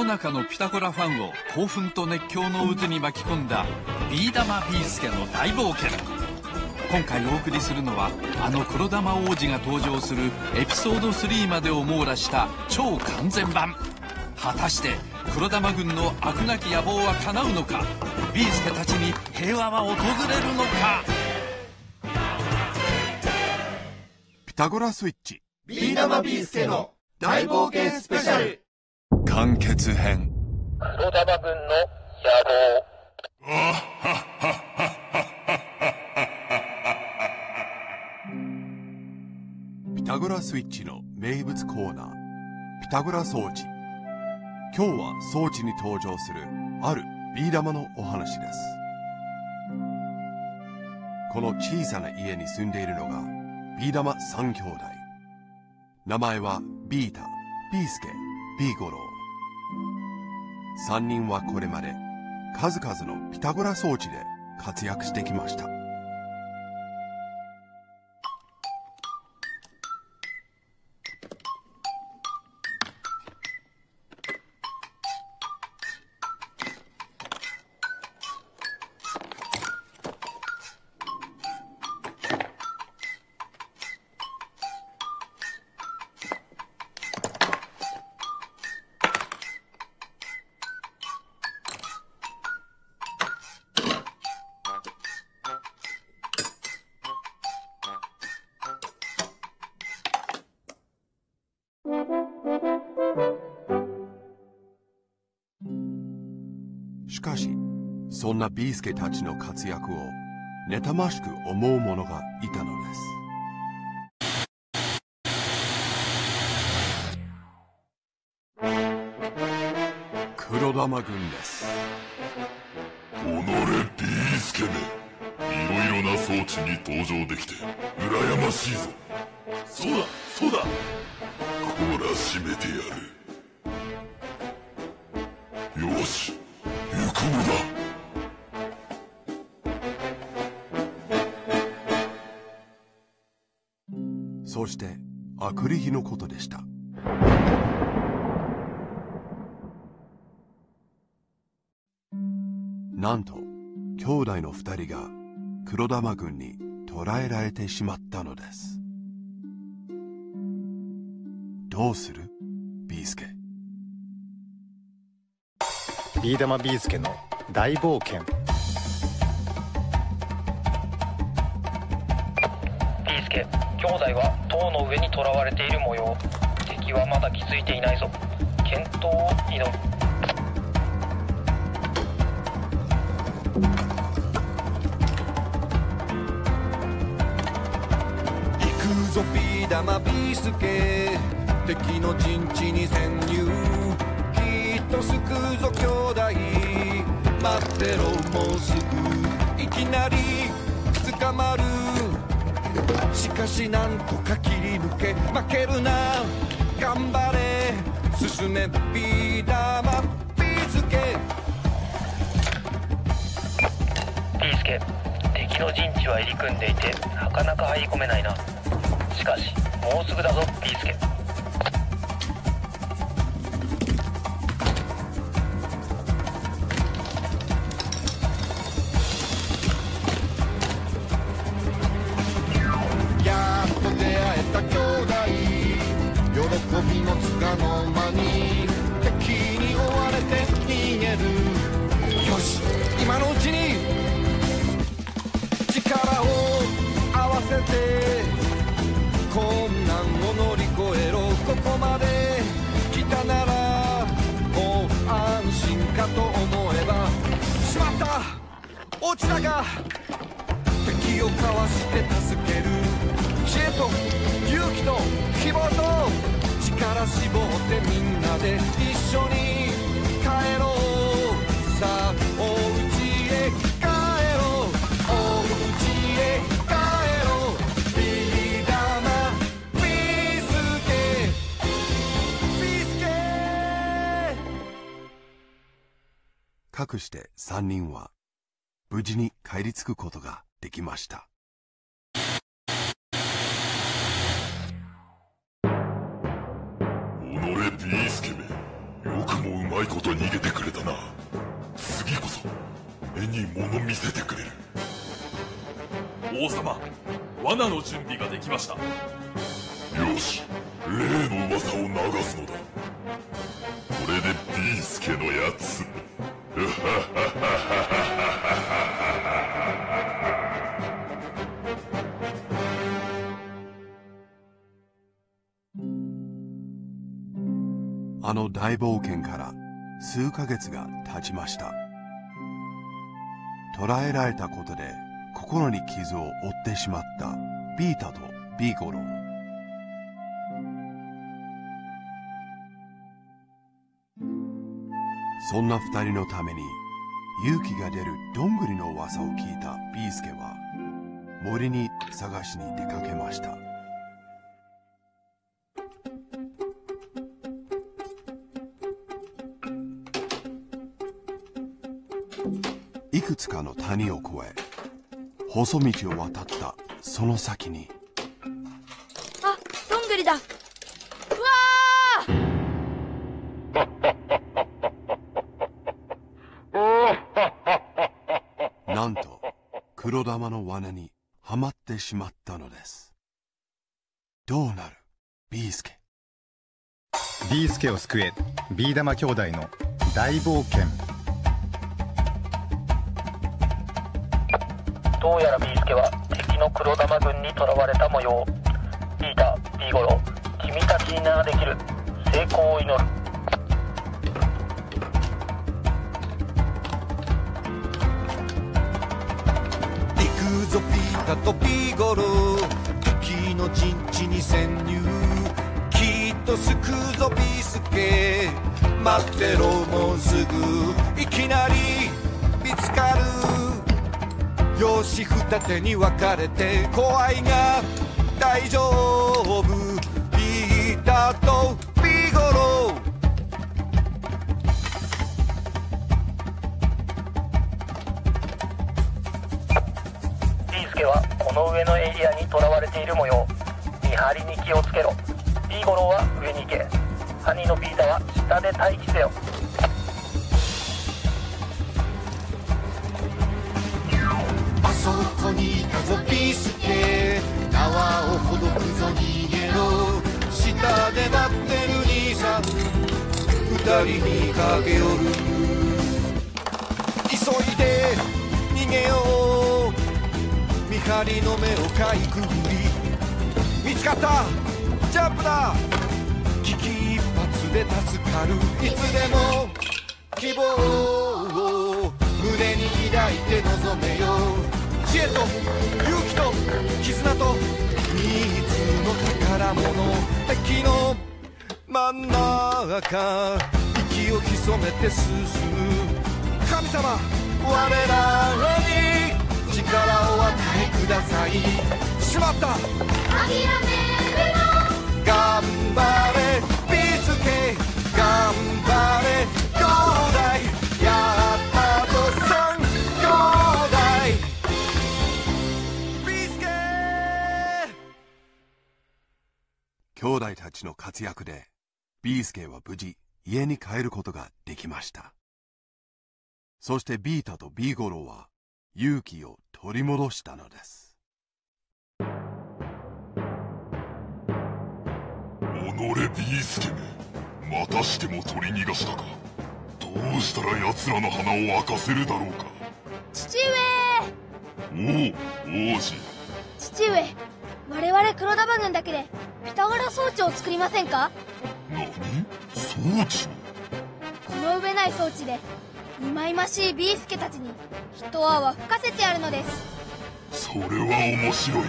世の中のピタゴラファンを興奮と熱狂の渦に巻き込んだビー玉ビースケの大冒険。今回お送りするのはあの黒玉王子が登場するエピソード3までを網羅した超完全版。果たして黒玉軍の飽くなき野望は叶うのか？ビースケたちに平和は訪れるのか？ピタゴラスイッチ。ビー玉ビースケの大冒険スペシャル完結編。黒玉軍の野望。ピタゴラスイッチの名物コーナー。ピタゴラ装置今日は装置に登場するあるビー玉のお話です。この小さな家に住んでいるのがビー玉三兄弟。名前はビータビースケビーゴロー3人はこれまで数々のピタゴラ装置で活躍してきました。しかしそんなビースケたちの活躍を妬ましく思う者がいたのです。黒玉軍です。己ビースケめいろいろな装置に登場できて羨ましいぞ。そうだそうだしめてやる。よし行くのだ。そしてあくる日のことでした。なんと兄弟の二人が黒玉軍に捕らえられてしまったのです。どうする？ビースケビー玉ビースケの大冒険。ビースケ兄弟は塔の上に囚われている模様。敵はまだ気づいていないぞ。健闘を祈る。行くぞビー玉ビースケ敵の陣地に潜入。きっと救うぞ兄弟。待ってろもうすぐ。いきなり。捕まる。しかしなんとか切り抜け。負けるな。頑張れ。進めビー玉ビースケ。ビースケ。敵の陣地は入り組んでいてなかなか入り込めないな。しかしもうすぐだぞビースケ。ちたか敵をかわして助ける。知恵と勇気と希望と力絞ってみんなで一緒に帰ろう。さあお家へ帰ろう。お家へ帰ろう。ビー玉ビースケ。ビースケ。かくして三人は無事に帰り着くことができました。己ビースケめ。よくも生ままいこと逃げてくれたな。次こそ目に物見せてくれる。王様罠の準備ができました。よし例の噂を流すのだ。これでビースケのやつ あの大冒険から数ヶ月が経ちました。捕らえられたことで心に傷を負ってしまったビータとビーゴローそんな二人のために勇気が出るどんぐりの噂を聞いたビースケは森に探しに出かけました。の谷を越え細道を渡ったその先に。あどんぐりだ。うわ なんと黒玉の罠にはまってしまったのです。どうなるビースケビースケを救えビー玉兄弟の大冒険どうやらビースケは敵の黒玉軍に囚われた模様。ピーター・ビーゴロ君たちにならできる。成功を祈る。行くぞピータとピーゴロ敵の陣地に潜入。きっと救うぞビースケ待ってろもうすぐ。いきなり見つかる。よし二手に分かれて怖いが大丈夫。ピータとピーゴロー。ビースケはこの上のエリアに囚われている模様。見張りに気をつけろ。ビーゴローは上に行け。ハニーのピータは下で待機せよ。にたぞビースケ縄をほどくぞ逃げろ下で待ってる兄さん二人に駆け寄る急いで逃げよう見張りの目をかいくぐり見つかったジャンプだ危機一髪で助かるいつでも希望を胸に抱いて望め恵と勇気と絆と三つの宝物敵の真ん中息を潜めて進む神様我らに力を与えくださいしまった諦めるの頑張れビスケ頑張れ兄弟兄弟たちの活躍でビースケは無事家に帰ることができました。そしてビータとビーゴローは勇気を取り戻したのです。己ビースケめまたしても取り逃がしたか。どうしたら奴らの花を明かせるだろうか。父上！おお王子。父上我々黒玉軍だけでピタゴラ装置を作りませんか？何装置？をこの上ない装置でうまいましいビースケたちに一泡吹かせてやるのです。それは面白い。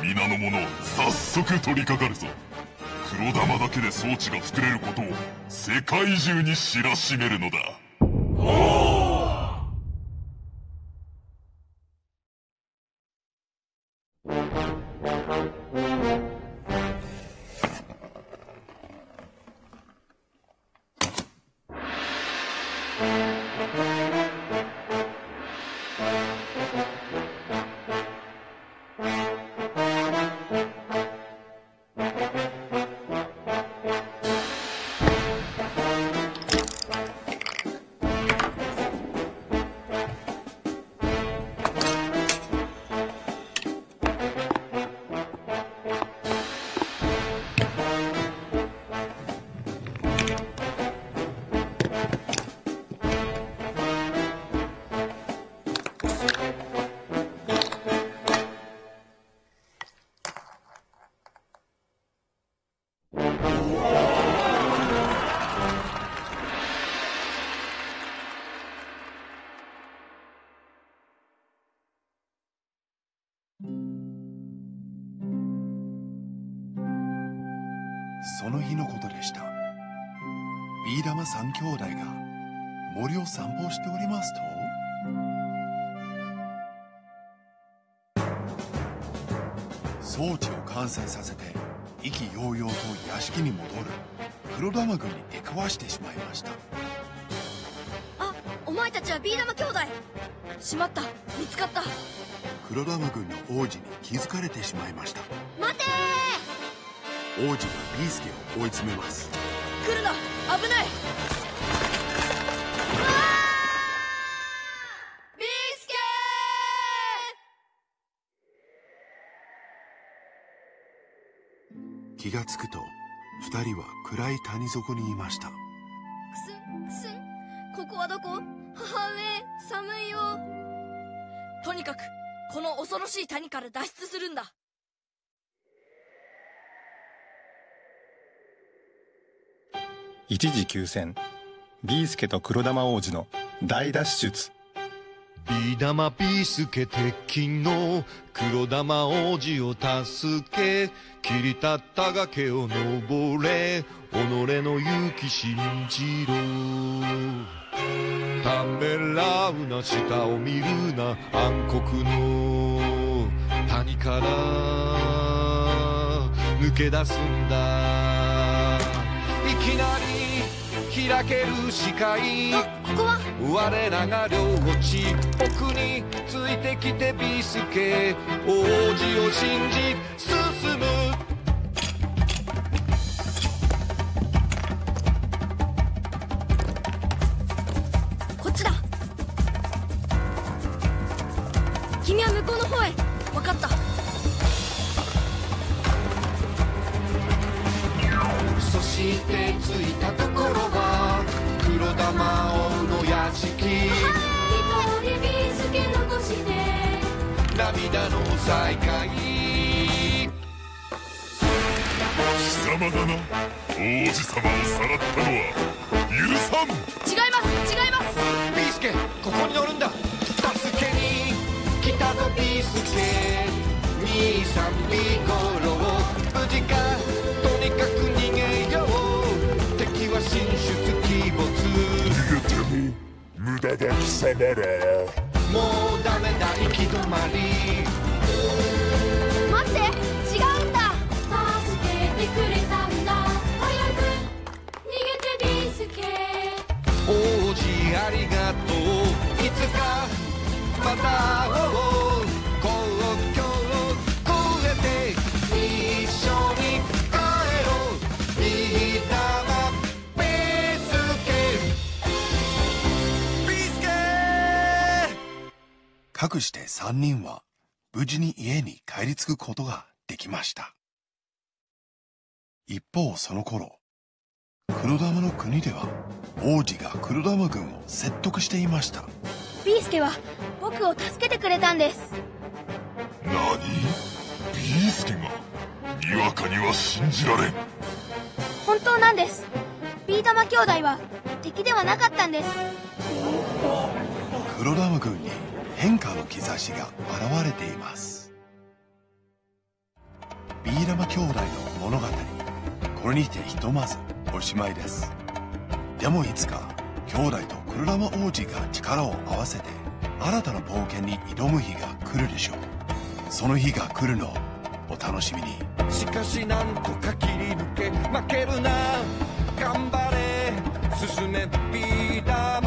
皆の者早速取り掛かるぞ。黒玉だけで装置が作れることを世界中に知らしめるのだその日のことでした。ビー玉三兄弟が森を散歩しておりますと。装置を完成させて意気揚々と屋敷に戻る。黒玉軍に出くわしてしまいました。あお前たちはビー玉兄弟。しまった。見つかった。黒玉軍の王子に気づかれてしまいました。待て王子がビースケを追い詰めます。ー来るな。危ない。ビースケ気がつくと二人は暗い谷底にいました。くすんくすん。ここはどこ？母上寒いよ。とにかくこの恐ろしい谷から脱出するんだ一時休戦。ビースケと黒玉王子の大脱出。ビー玉ビースケ鉄筋の黒玉王子を助け切り立った崖を登れ己の勇気信じろ。ためらうな下を見るな暗黒の。谷から抜け出すんだ。きなり開ける視界。あここは？我らが両ち奥についてきてビスケ。王子を信じ進む。こっちだ。君は向こうの方へ。分かった涙の再会貴様だな王子様をさらったのは許さん。違います違います。ビースケここに乗るんだ。助けに来たぞビースケ。兄さんビゴロ無事か。とにかく逃げよう。敵は進出鬼没。逃げても無駄だ貴様らもうダメだ行き止まり。待って違うんだ。助けてくれたんだ。早く逃げてビースケ。王子ありがとう。いつかまた会おうかくして三人は無事に家に帰り着くことができました。一方その頃黒玉の国では王子が黒玉軍を説得していました。ビースケは僕を助けてくれたんです。何？ビースケが？にわかには信じられん。本当なんです。ビー玉兄弟は敵ではなかったんです。黒玉軍に変化の兆しが現れています。ビー玉兄弟の物語。これにてひとまずおしまいです。でもいつか兄弟と黒玉王子が力を合わせて新たな冒険に挑む日が来るでしょう。その日が来るのをお楽しみに。しかしなんとか切り抜け負けるな。頑張れ進めビー玉